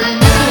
nothing.